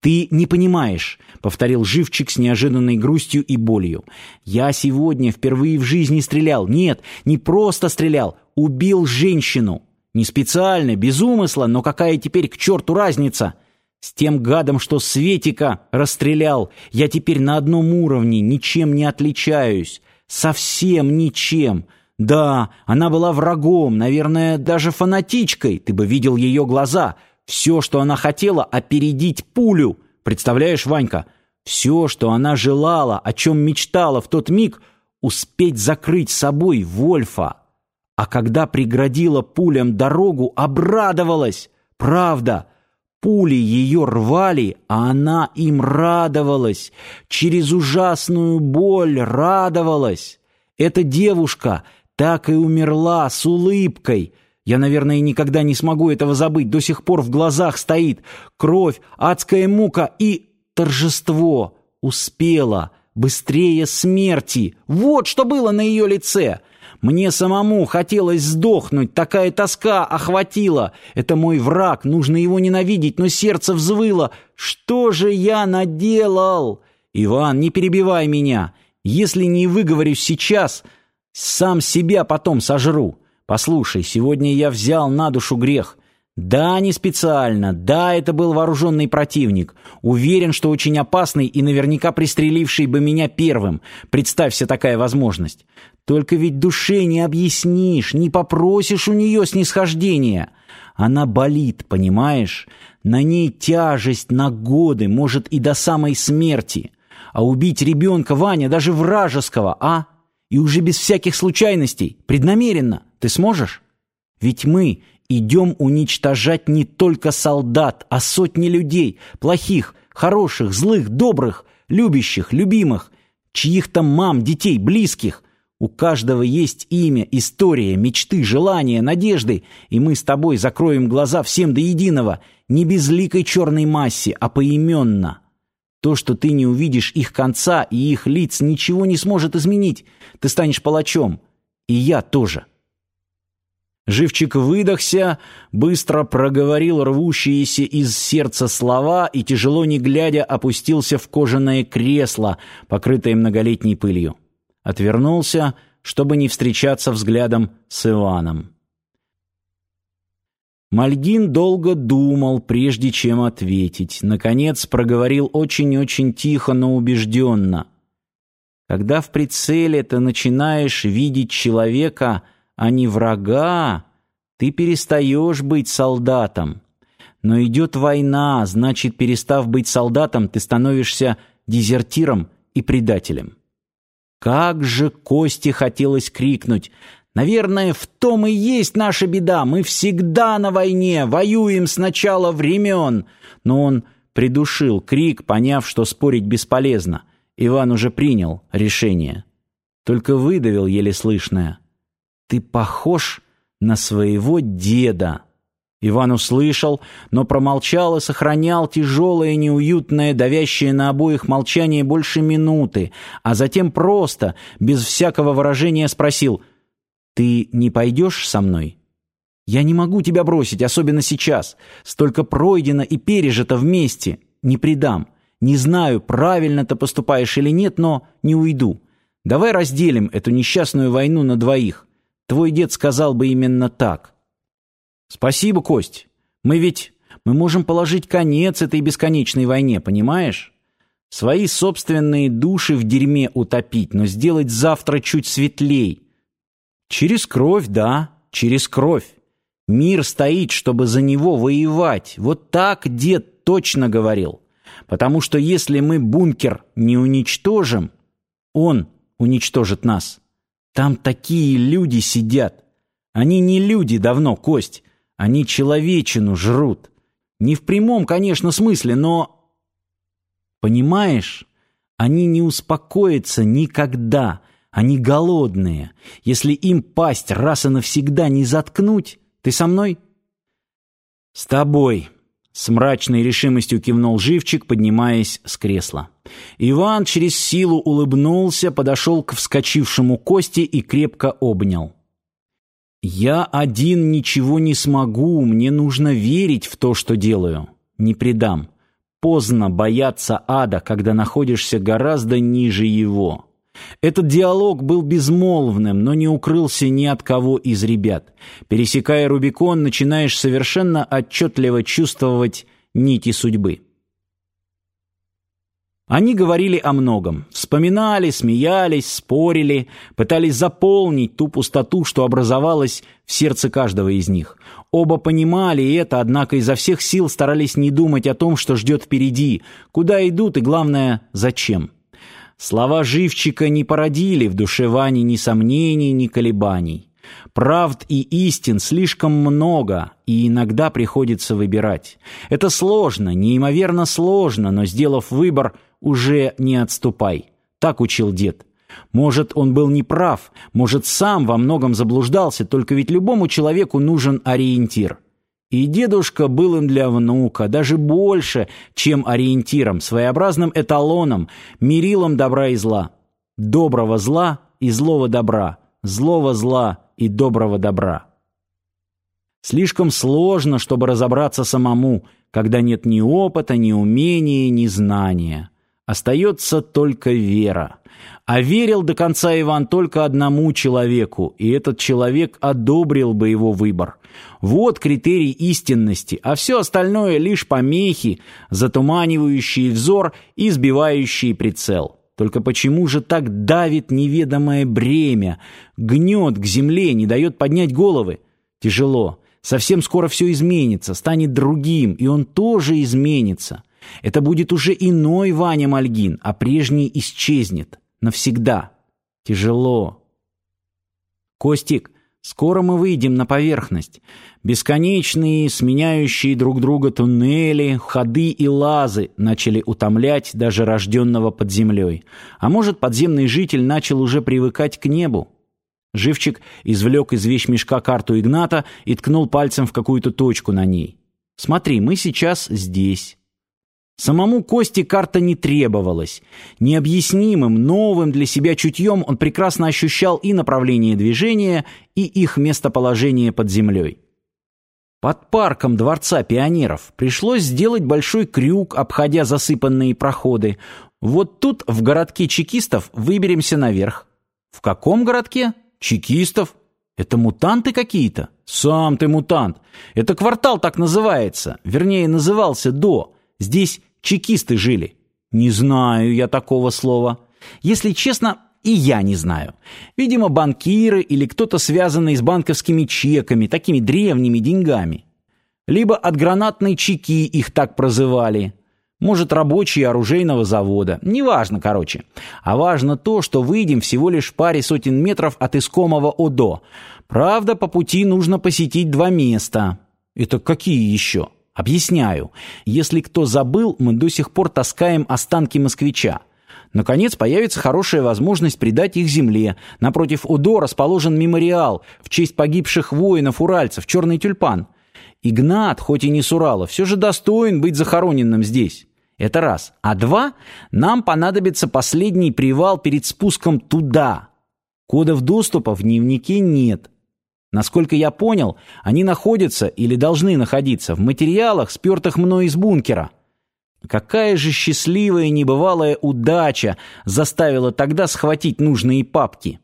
«Ты не понимаешь», — повторил Живчик с неожиданной грустью и болью. «Я сегодня впервые в жизни стрелял. Нет, не просто стрелял, убил женщину. Не специально, без умысла, но какая теперь к черту разница? С тем гадом, что Светика расстрелял, я теперь на одном уровне, ничем не отличаюсь. Совсем ничем. Да, она была врагом, наверное, даже фанатичкой. Ты бы видел ее глаза. Все, что она хотела, опередить пулю. Представляешь, Ванька? Все, что она желала, о чем мечтала в тот миг, успеть закрыть собой Вольфа. А когда преградила пулям дорогу, обрадовалась. Правда, пули ее рвали, а она им радовалась. Через ужасную боль радовалась. Эта девушка так и умерла с улыбкой. Я, наверное, никогда не смогу этого забыть. До сих пор в глазах стоит кровь, адская мука и торжество. Успела, быстрее смерти. Вот что было на ее лице. Мне самому хотелось сдохнуть, такая тоска охватила. Это мой враг, нужно его ненавидеть, но сердце взвыло. Что же я наделал? Иван, не перебивай меня. Если не выговорюсь сейчас, сам себя потом сожру. Послушай, сегодня я взял на душу грех. Да, не специально. Да, это был вооруженный противник. Уверен, что очень опасный и наверняка пристреливший бы меня первым. Представься такая возможность. Только ведь душе не объяснишь, не попросишь у нее снисхождения. Она болит, понимаешь? На ней тяжесть на годы, может и до самой смерти. А убить ребенка, Ваня, даже вражеского, а? И уже без всяких случайностей, преднамеренно. Ты сможешь? Ведь мы идем уничтожать не только солдат, а сотни людей, плохих, хороших, злых, добрых, любящих, любимых, чьих-то мам, детей, близких. У каждого есть имя, история, мечты, желания, надежды, и мы с тобой закроем глаза всем до единого, не безликой черной массе, а поименно. То, что ты не увидишь их конца и их лиц, ничего не сможет изменить. Ты станешь палачом. И я тоже. Живчик выдохся, быстро проговорил рвущиеся из сердца слова и, тяжело не глядя, опустился в кожаное кресло, покрытое многолетней пылью. Отвернулся, чтобы не встречаться взглядом с Иваном. Мальгин долго думал, прежде чем ответить. Наконец проговорил очень-очень тихо, но убежденно. «Когда в прицеле ты начинаешь видеть человека, а не врага, ты перестаешь быть солдатом. Но идет война, значит, перестав быть солдатом, ты становишься дезертиром и предателем». Как же Косте хотелось крикнуть Наверное, в том и есть наша беда. Мы всегда на войне, воюем с начала времен. Но он придушил крик, поняв, что спорить бесполезно. Иван уже принял решение. Только выдавил еле слышное. «Ты похож на своего деда». Иван услышал, но промолчал и сохранял тяжелое, неуютное, давящее на обоих молчание больше минуты, а затем просто, без всякого выражения спросил — ты не пойдешь со мной? Я не могу тебя бросить, особенно сейчас. Столько пройдено и пережито вместе. Не предам. Не знаю, правильно ты поступаешь или нет, но не уйду. Давай разделим эту несчастную войну на двоих. Твой дед сказал бы именно так. Спасибо, Кость. Мы ведь... Мы можем положить конец этой бесконечной войне, понимаешь? Свои собственные души в дерьме утопить, но сделать завтра чуть светлей. Через кровь, да, через кровь. Мир стоит, чтобы за него воевать. Вот так дед точно говорил. Потому что если мы бункер не уничтожим, он уничтожит нас. Там такие люди сидят. Они не люди давно, Кость. Они человечину жрут. Не в прямом, конечно, смысле, но... Понимаешь, они не успокоятся никогда, они голодные. Если им пасть раз и навсегда не заткнуть, ты со мной? С тобой. С мрачной решимостью кивнул живчик, поднимаясь с кресла. Иван через силу улыбнулся, подошел к вскочившему Косте и крепко обнял. «Я один ничего не смогу, мне нужно верить в то, что делаю. Не предам. Поздно бояться ада, когда находишься гораздо ниже его. Этот диалог был безмолвным, но не укрылся ни от кого из ребят. Пересекая Рубикон, начинаешь совершенно отчетливо чувствовать нити судьбы. Они говорили о многом, вспоминали, смеялись, спорили, пытались заполнить ту пустоту, что образовалась в сердце каждого из них. Оба понимали это, однако изо всех сил старались не думать о том, что ждет впереди, куда идут и, главное, зачем. Слова живчика не породили в душе Вани ни сомнений, ни колебаний. Правд и истин слишком много, и иногда приходится выбирать. Это сложно, неимоверно сложно, но, сделав выбор, уже не отступай. Так учил дед. Может, он был неправ, может, сам во многом заблуждался, только ведь любому человеку нужен ориентир. И дедушка был им для внука даже больше, чем ориентиром, своеобразным эталоном, мерилом добра и зла. Доброго зла и злого добра, злого зла и доброго добра. Слишком сложно, чтобы разобраться самому, когда нет ни опыта, ни умения, ни знания. Остается только вера. А верил до конца Иван только одному человеку, и этот человек одобрил бы его выбор. Вот критерий истинности, а все остальное лишь помехи, затуманивающие взор и сбивающие прицел. Только почему же так давит неведомое бремя, гнет к земле, не дает поднять головы? Тяжело. Совсем скоро все изменится, станет другим, и он тоже изменится. Это будет уже иной Ваня Мальгин, а прежний исчезнет. Навсегда. Тяжело. Костик, скоро мы выйдем на поверхность. Бесконечные, сменяющие друг друга туннели, ходы и лазы начали утомлять даже рожденного под землей. А может, подземный житель начал уже привыкать к небу? Живчик извлек из вещмешка карту Игната и ткнул пальцем в какую-то точку на ней. «Смотри, мы сейчас здесь». Самому Косте карта не требовалась. Необъяснимым, новым для себя чутьем он прекрасно ощущал и направление движения, и их местоположение под землей. Под парком Дворца пионеров пришлось сделать большой крюк, обходя засыпанные проходы. Вот тут, в городке чекистов, выберемся наверх. В каком городке? Чекистов? Это мутанты какие-то? Сам ты мутант. Это квартал так называется. Вернее, назывался до. Здесь чекисты жили. Не знаю я такого слова. Если честно, и я не знаю. Видимо, банкиры или кто-то связанный с банковскими чеками, такими древними деньгами. Либо от гранатной чеки их так прозывали. Может, рабочие оружейного завода. Неважно, короче. А важно то, что выйдем всего лишь в паре сотен метров от искомого ОДО. Правда, по пути нужно посетить два места. Это какие еще? Объясняю. Если кто забыл, мы до сих пор таскаем останки москвича. Наконец появится хорошая возможность придать их земле. Напротив УДО расположен мемориал в честь погибших воинов-уральцев, черный тюльпан. Игнат, хоть и не с Урала, все же достоин быть захороненным здесь. Это раз. А два, нам понадобится последний привал перед спуском туда. Кодов доступа в дневнике нет. Насколько я понял, они находятся или должны находиться в материалах, спертых мной из бункера. Какая же счастливая небывалая удача заставила тогда схватить нужные папки.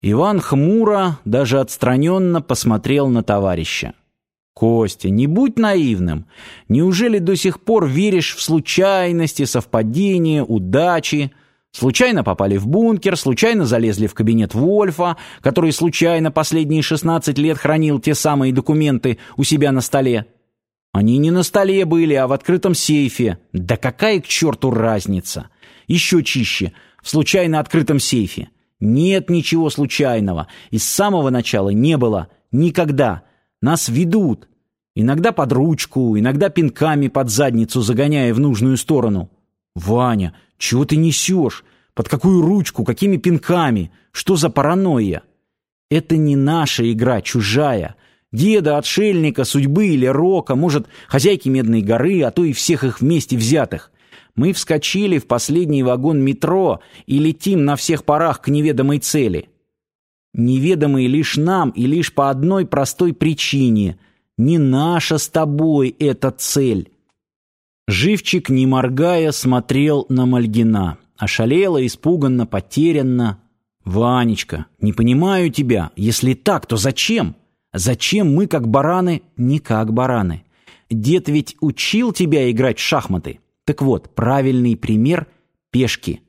Иван хмуро, даже отстраненно посмотрел на товарища. «Костя, не будь наивным. Неужели до сих пор веришь в случайности, совпадения, удачи?» Случайно попали в бункер, случайно залезли в кабинет Вольфа, который случайно последние 16 лет хранил те самые документы у себя на столе. Они не на столе были, а в открытом сейфе. Да какая к черту разница? Еще чище, в случайно открытом сейфе. Нет ничего случайного. И с самого начала не было. Никогда. Нас ведут. Иногда под ручку, иногда пинками под задницу, загоняя в нужную сторону. «Ваня, чего ты несешь? Под какую ручку? Какими пинками? Что за паранойя? Это не наша игра, чужая. Деда, отшельника, судьбы или рока, может, хозяйки Медной горы, а то и всех их вместе взятых. Мы вскочили в последний вагон метро и летим на всех парах к неведомой цели. Неведомой лишь нам и лишь по одной простой причине. Не наша с тобой эта цель. Живчик, не моргая, смотрел на Мальгина. Ошалело, испуганно, потерянно. «Ванечка, не понимаю тебя. Если так, то зачем? Зачем мы, как бараны, не как бараны? Дед ведь учил тебя играть в шахматы. Так вот, правильный пример — пешки.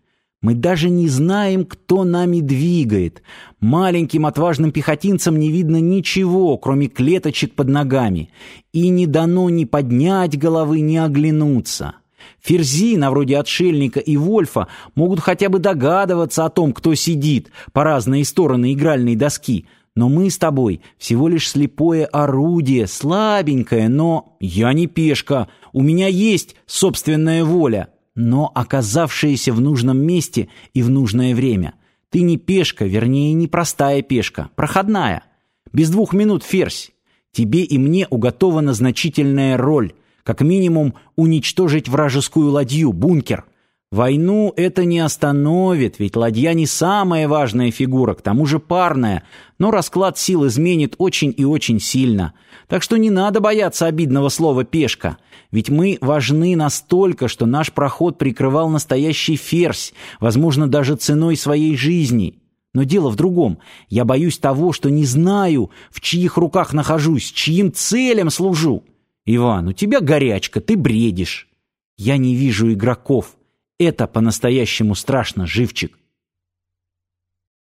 Мы даже не знаем, кто нами двигает. Маленьким отважным пехотинцам не видно ничего, кроме клеточек под ногами. И не дано ни поднять головы, ни оглянуться. Ферзи, на вроде отшельника и Вольфа, могут хотя бы догадываться о том, кто сидит по разные стороны игральной доски. Но мы с тобой всего лишь слепое орудие, слабенькое, но... Я не пешка, у меня есть собственная воля но оказавшиеся в нужном месте и в нужное время. Ты не пешка, вернее, не простая пешка, проходная. Без двух минут ферзь. Тебе и мне уготована значительная роль, как минимум уничтожить вражескую ладью, бункер. Войну это не остановит, ведь ладья не самая важная фигура, к тому же парная, но расклад сил изменит очень и очень сильно. Так что не надо бояться обидного слова «пешка». Ведь мы важны настолько, что наш проход прикрывал настоящий ферзь, возможно, даже ценой своей жизни. Но дело в другом. Я боюсь того, что не знаю, в чьих руках нахожусь, чьим целям служу. Иван, у тебя горячка, ты бредишь. Я не вижу игроков. Это по-настоящему страшно, живчик.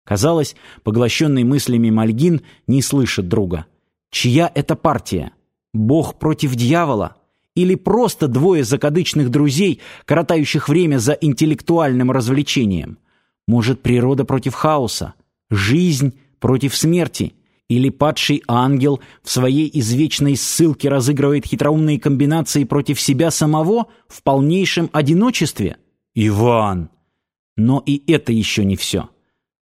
Казалось, поглощенный мыслями Мальгин не слышит друга. Чья это партия? Бог против дьявола? или просто двое закадычных друзей, коротающих время за интеллектуальным развлечением? Может, природа против хаоса? Жизнь против смерти? Или падший ангел в своей извечной ссылке разыгрывает хитроумные комбинации против себя самого в полнейшем одиночестве? Иван! Но и это еще не все.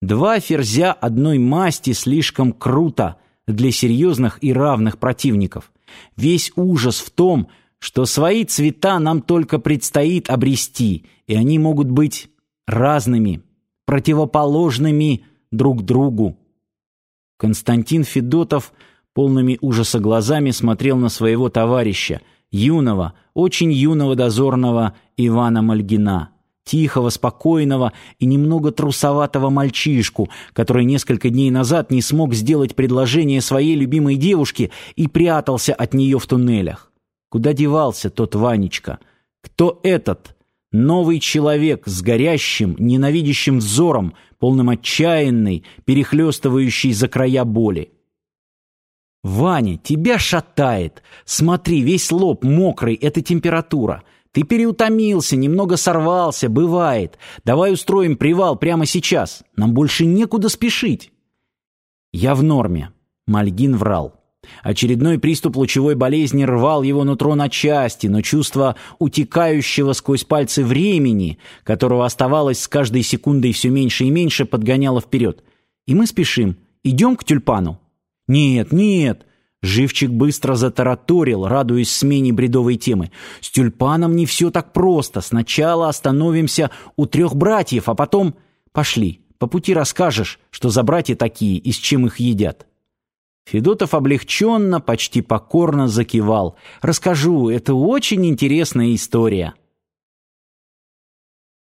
Два ферзя одной масти слишком круто для серьезных и равных противников. Весь ужас в том, что свои цвета нам только предстоит обрести, и они могут быть разными, противоположными друг другу. Константин Федотов полными ужаса глазами смотрел на своего товарища, юного, очень юного дозорного Ивана Мальгина, тихого, спокойного и немного трусоватого мальчишку, который несколько дней назад не смог сделать предложение своей любимой девушке и прятался от нее в туннелях. Куда девался тот Ванечка? Кто этот? Новый человек с горящим, ненавидящим взором, полным отчаянной, перехлестывающей за края боли. «Ваня, тебя шатает. Смотри, весь лоб мокрый, это температура. Ты переутомился, немного сорвался, бывает. Давай устроим привал прямо сейчас. Нам больше некуда спешить». «Я в норме», — Мальгин врал. Очередной приступ лучевой болезни рвал его нутро на части, но чувство утекающего сквозь пальцы времени, которого оставалось с каждой секундой все меньше и меньше, подгоняло вперед. И мы спешим. Идем к тюльпану. Нет, нет. Живчик быстро затараторил, радуясь смене бредовой темы. С тюльпаном не все так просто. Сначала остановимся у трех братьев, а потом... Пошли, по пути расскажешь, что за братья такие и с чем их едят. Федотов облегченно, почти покорно закивал. «Расскажу, это очень интересная история».